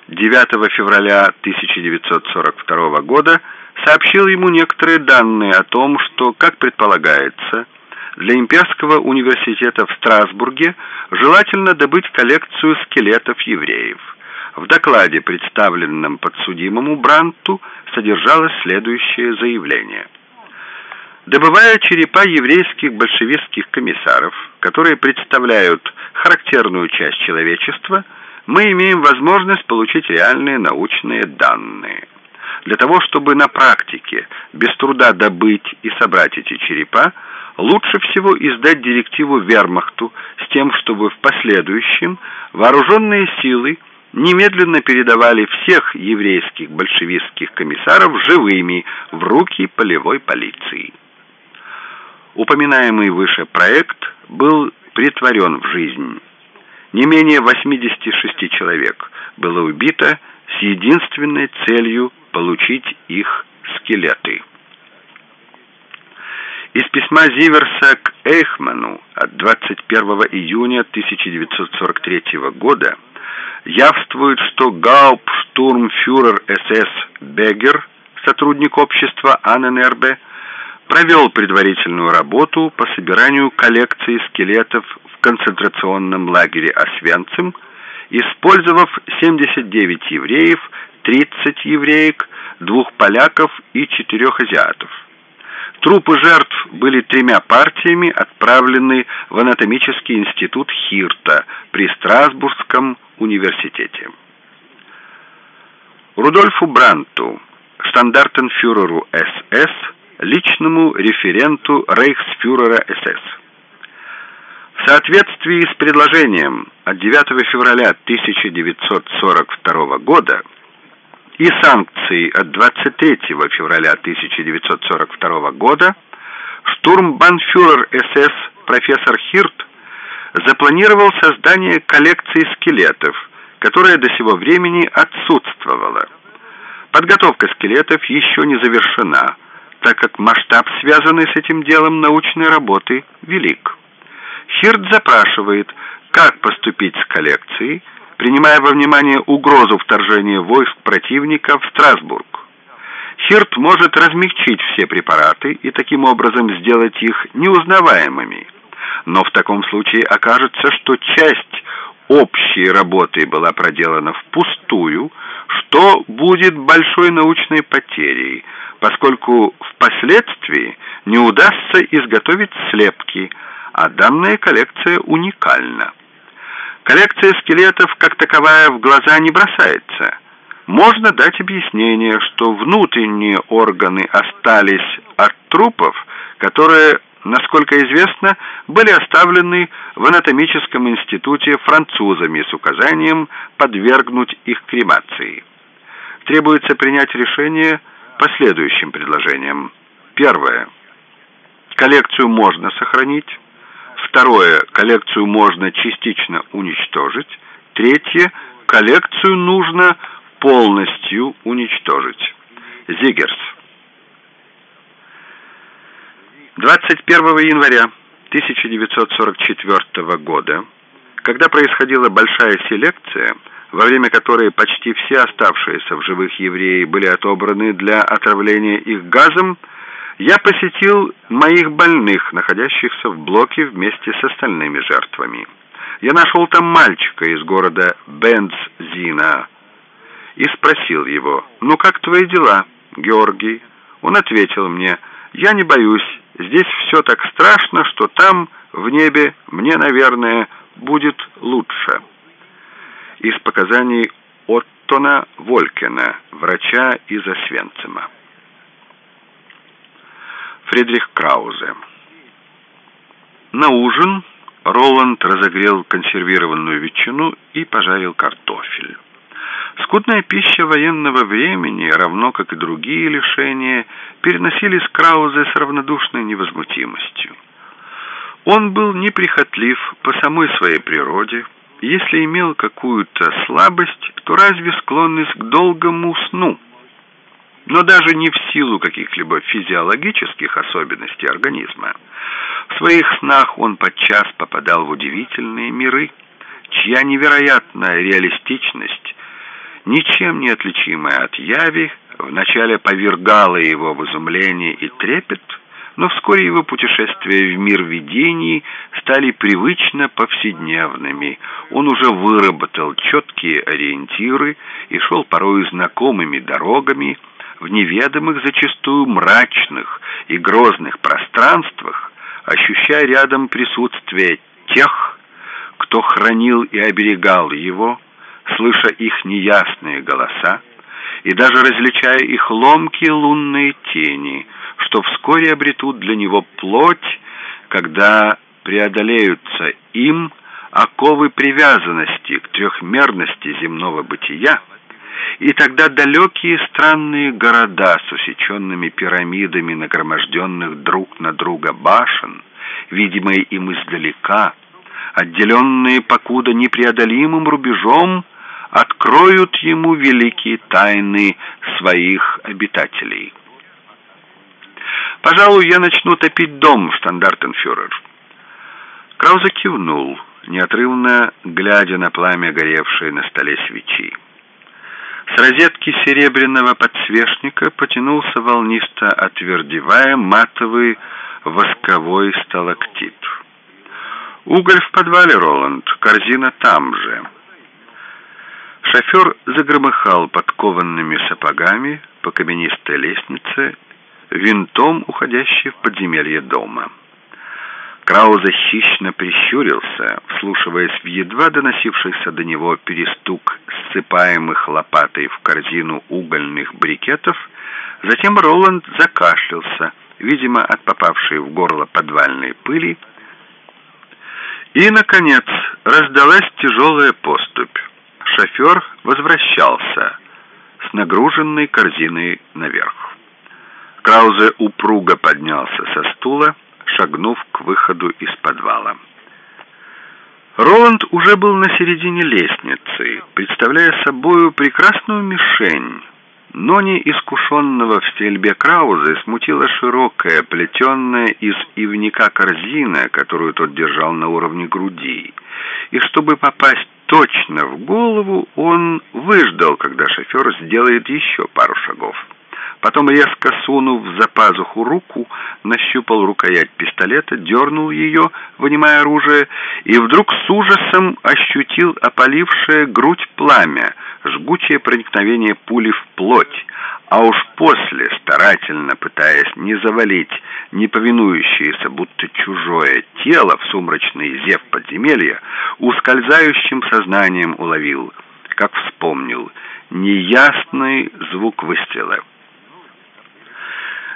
9 февраля 1942 года сообщил ему некоторые данные о том, что, как предполагается, для Имперского университета в Страсбурге желательно добыть коллекцию скелетов евреев. В докладе, представленном подсудимому Бранту, содержалось следующее заявление – Добывая черепа еврейских большевистских комиссаров, которые представляют характерную часть человечества, мы имеем возможность получить реальные научные данные. Для того, чтобы на практике без труда добыть и собрать эти черепа, лучше всего издать директиву вермахту с тем, чтобы в последующем вооруженные силы немедленно передавали всех еврейских большевистских комиссаров живыми в руки полевой полиции. Упоминаемый выше проект был притворен в жизнь. Не менее 86 человек было убито с единственной целью получить их скелеты. Из письма Зиверса к Эйхману от 21 июня 1943 года явствует, что гауптштурмфюрер СС Бегер, сотрудник общества АННРБ, провел предварительную работу по собиранию коллекции скелетов в концентрационном лагере Освенцим, использовав 79 евреев, 30 евреек, двух поляков и четырех азиатов. Трупы жертв были тремя партиями отправлены в анатомический институт Хирта при Страсбургском университете. Рудольфу Бранту, штандартенфюреру СС, личному референту рейхсфюрера СС. В соответствии с предложением от 9 февраля 1942 года и санкцией от 23 февраля 1942 года штурмбанфюрер СС профессор Хирт запланировал создание коллекции скелетов, которая до сего времени отсутствовала. Подготовка скелетов еще не завершена, так как масштаб, связанный с этим делом научной работы, велик. Хирт запрашивает, как поступить с коллекцией, принимая во внимание угрозу вторжения войск противника в Страсбург. Хирт может размягчить все препараты и таким образом сделать их неузнаваемыми. Но в таком случае окажется, что часть общей работы была проделана впустую, что будет большой научной потерей, поскольку впоследствии не удастся изготовить слепки, а данная коллекция уникальна. Коллекция скелетов как таковая в глаза не бросается. Можно дать объяснение, что внутренние органы остались от трупов, которые, насколько известно, были оставлены в анатомическом институте французами с указанием подвергнуть их кремации. Требуется принять решение по следующим предложениям. Первое. Коллекцию можно сохранить. Второе. Коллекцию можно частично уничтожить. Третье. Коллекцию нужно полностью уничтожить. Зигерс. 21 января 1944 года, когда происходила большая селекция, во время которой почти все оставшиеся в живых евреи были отобраны для отравления их газом, я посетил моих больных, находящихся в блоке вместе с остальными жертвами. Я нашел там мальчика из города Бенцзина и спросил его, «Ну как твои дела, Георгий?» Он ответил мне, «Я не боюсь, здесь все так страшно, что там, в небе, мне, наверное, будет лучше». Из показаний Оттона Волькена, врача из Освенцима. Фридрих Краузе. На ужин Роланд разогрел консервированную ветчину и пожарил картофель. Скудная пища военного времени, равно как и другие лишения, переносились Краузе с равнодушной невозмутимостью. Он был неприхотлив по самой своей природе, если имел какую-то слабость, то разве склонность к долгому сну – но даже не в силу каких-либо физиологических особенностей организма. В своих снах он подчас попадал в удивительные миры, чья невероятная реалистичность, ничем не отличимая от яви, вначале повергала его в изумление и трепет, но вскоре его путешествия в мир видений стали привычно повседневными. Он уже выработал четкие ориентиры и шел порой знакомыми дорогами, в неведомых, зачастую мрачных и грозных пространствах, ощущая рядом присутствие тех, кто хранил и оберегал его, слыша их неясные голоса, и даже различая их ломкие лунные тени, что вскоре обретут для него плоть, когда преодолеются им оковы привязанности к трехмерности земного бытия, и тогда далекие странные города с усеченными пирамидами нагроможденных друг на друга башен, видимые им издалека, отделенные покуда непреодолимым рубежом, откроют ему великие тайны своих обитателей. «Пожалуй, я начну топить дом, штандартенфюрер». Краузе кивнул, неотрывно глядя на пламя, горевшее на столе свечи. С розетки серебряного подсвечника потянулся волнисто, отвердевая матовый восковой сталактит. «Уголь в подвале, Роланд, корзина там же». Шофер загромыхал подкованными сапогами по каменистой лестнице, винтом уходящей в подземелье дома. Краузе хищно прищурился, вслушиваясь в едва доносившийся до него перестук ссыпаемых лопатой в корзину угольных брикетов, затем Роланд закашлялся, видимо, от попавшей в горло подвальной пыли, и, наконец, раздалась тяжелая поступь. Шофер возвращался с нагруженной корзиной наверх. Краузе упруго поднялся со стула, шагнув к выходу из подвала. Роланд уже был на середине лестницы, представляя собою прекрасную мишень, но не искушенного в стрельбе Краузе смутила широкая, плетенная из ивника корзина, которую тот держал на уровне груди. И чтобы попасть точно в голову, он выждал, когда шофер сделает еще пару шагов. Потом, резко сунув за пазуху руку, нащупал рукоять пистолета, дернул ее, вынимая оружие, и вдруг с ужасом ощутил опалившее грудь пламя, жгучее проникновение пули в плоть, а уж после, старательно пытаясь не завалить неповинующееся, будто чужое тело в сумрачный зев подземелья, ускользающим сознанием уловил, как вспомнил, неясный звук выстрела.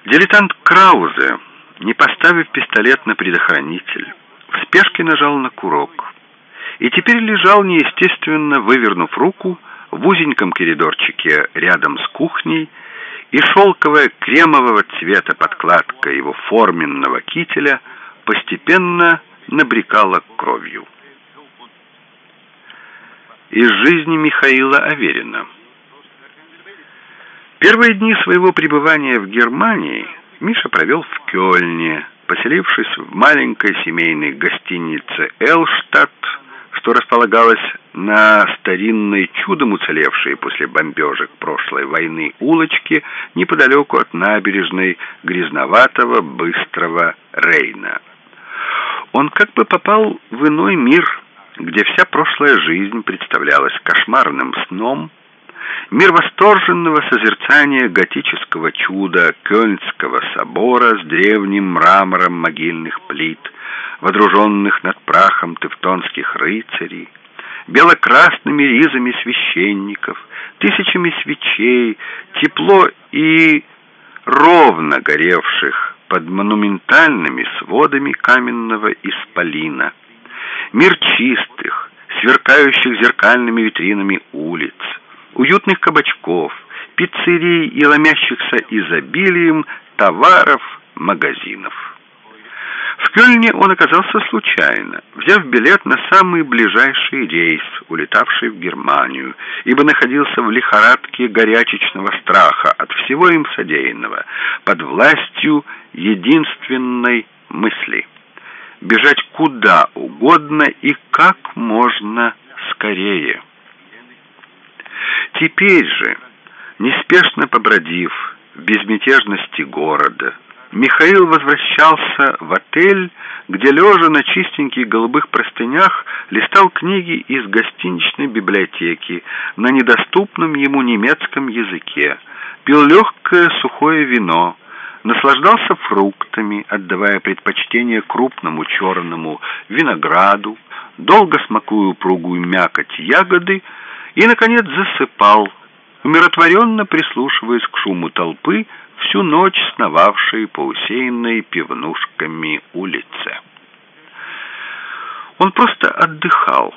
Дилетант Краузе, не поставив пистолет на предохранитель, в спешке нажал на курок и теперь лежал неестественно, вывернув руку в узеньком коридорчике рядом с кухней, и шелковая кремового цвета подкладка его форменного кителя постепенно набрекала кровью. Из жизни Михаила Аверина Первые дни своего пребывания в Германии Миша провел в Кёльне, поселившись в маленькой семейной гостинице «Элштадт», что располагалось на старинной чудом уцелевшей после бомбежек прошлой войны улочке неподалеку от набережной грязноватого быстрого Рейна. Он как бы попал в иной мир, где вся прошлая жизнь представлялась кошмарным сном, Мир восторженного созерцания готического чуда Кёльнского собора с древним мрамором могильных плит, водруженных над прахом тевтонских рыцарей, бело-красными ризами священников, тысячами свечей, тепло и ровно горевших под монументальными сводами каменного исполина. Мир чистых, сверкающих зеркальными витринами улиц, уютных кабачков, пиццерий и ломящихся изобилием товаров, магазинов. В Кёльне он оказался случайно, взяв билет на самый ближайший рейс, улетавший в Германию, ибо находился в лихорадке горячечного страха от всего им содеянного, под властью единственной мысли — бежать куда угодно и как можно скорее. Теперь же, неспешно побродив в безмятежности города, Михаил возвращался в отель, где, лежа на чистеньких голубых простынях, листал книги из гостиничной библиотеки на недоступном ему немецком языке, пил легкое сухое вино, наслаждался фруктами, отдавая предпочтение крупному черному винограду, долго смакуя упругую мякоть ягоды и, наконец, засыпал, умиротворенно прислушиваясь к шуму толпы, всю ночь сновавшей по усеянной пивнушками улице. Он просто отдыхал,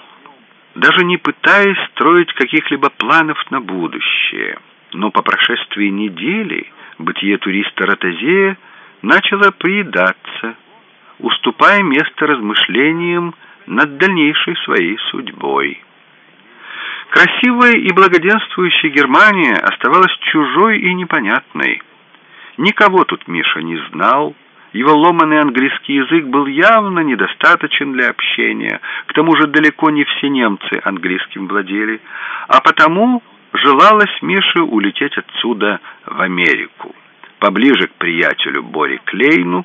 даже не пытаясь строить каких-либо планов на будущее. Но по прошествии недели бытие туриста Ротозея начало приедаться, уступая место размышлениям над дальнейшей своей судьбой. Красивая и благоденствующая Германия оставалась чужой и непонятной. Никого тут Миша не знал, его ломанный английский язык был явно недостаточен для общения, к тому же далеко не все немцы английским владели, а потому желалось Мише улететь отсюда в Америку, поближе к приятелю Бори Клейну,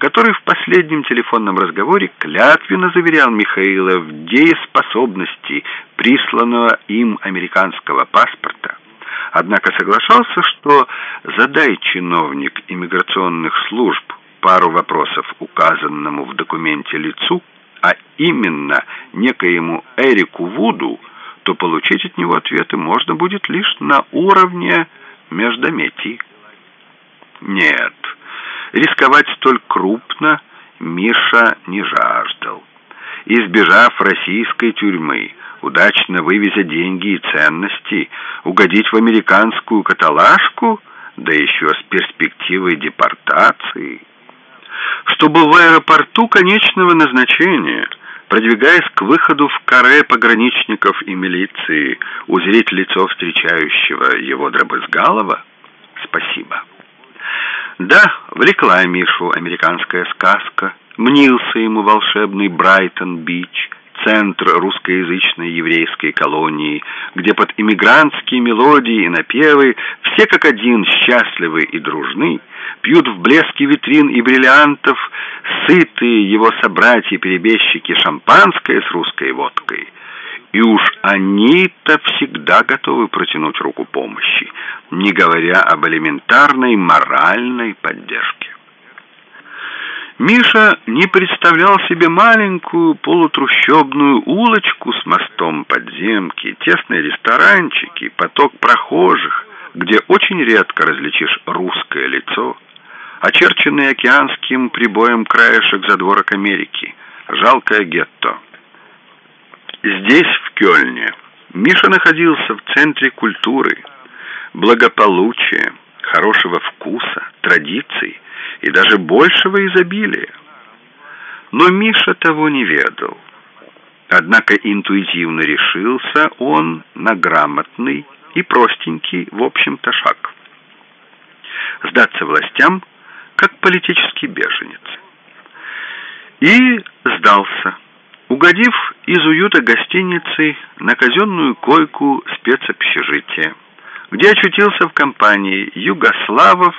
который в последнем телефонном разговоре клятвенно заверял Михаила в дееспособности присланного им американского паспорта. Однако соглашался, что задай чиновник иммиграционных служб пару вопросов указанному в документе лицу, а именно некоему Эрику Вуду, то получить от него ответы можно будет лишь на уровне междометий. Нет, рисковать столь крупно Миша не жаждал. Избежав российской тюрьмы, удачно вывезя деньги и ценности, угодить в американскую каталажку, да еще с перспективой депортации. Чтобы в аэропорту конечного назначения, продвигаясь к выходу в каре пограничников и милиции, узреть лицо встречающего его Дробызгалова, спасибо. Да, влекла Мишу американская сказка, мнился ему волшебный Брайтон-Бич, центр русскоязычной еврейской колонии, где под иммигрантские мелодии и напевы все как один счастливы и дружны, пьют в блеске витрин и бриллиантов сытые его собратья-перебежчики шампанское с русской водкой. И уж они-то всегда готовы протянуть руку помощи, не говоря об элементарной моральной поддержке. Миша не представлял себе маленькую полутрущобную улочку с мостом подземки, тесные ресторанчики, поток прохожих, где очень редко различишь русское лицо, очерченный океанским прибоем краешек задворок Америки, жалкое гетто. Здесь, в Кёльне, Миша находился в центре культуры, благополучия, хорошего вкуса, традиций, и даже большего изобилия. Но Миша того не ведал. Однако интуитивно решился он на грамотный и простенький, в общем-то, шаг. Сдаться властям, как политический беженец. И сдался, угодив из уюта гостиницы на казенную койку спецобщежития, где очутился в компании югославов,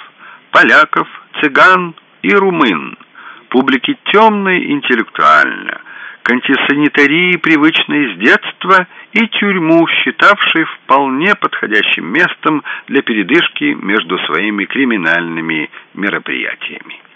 поляков, цыган и румын, публики темной интеллектуально, к антисанитарии, привычной с детства, и тюрьму, считавшей вполне подходящим местом для передышки между своими криминальными мероприятиями.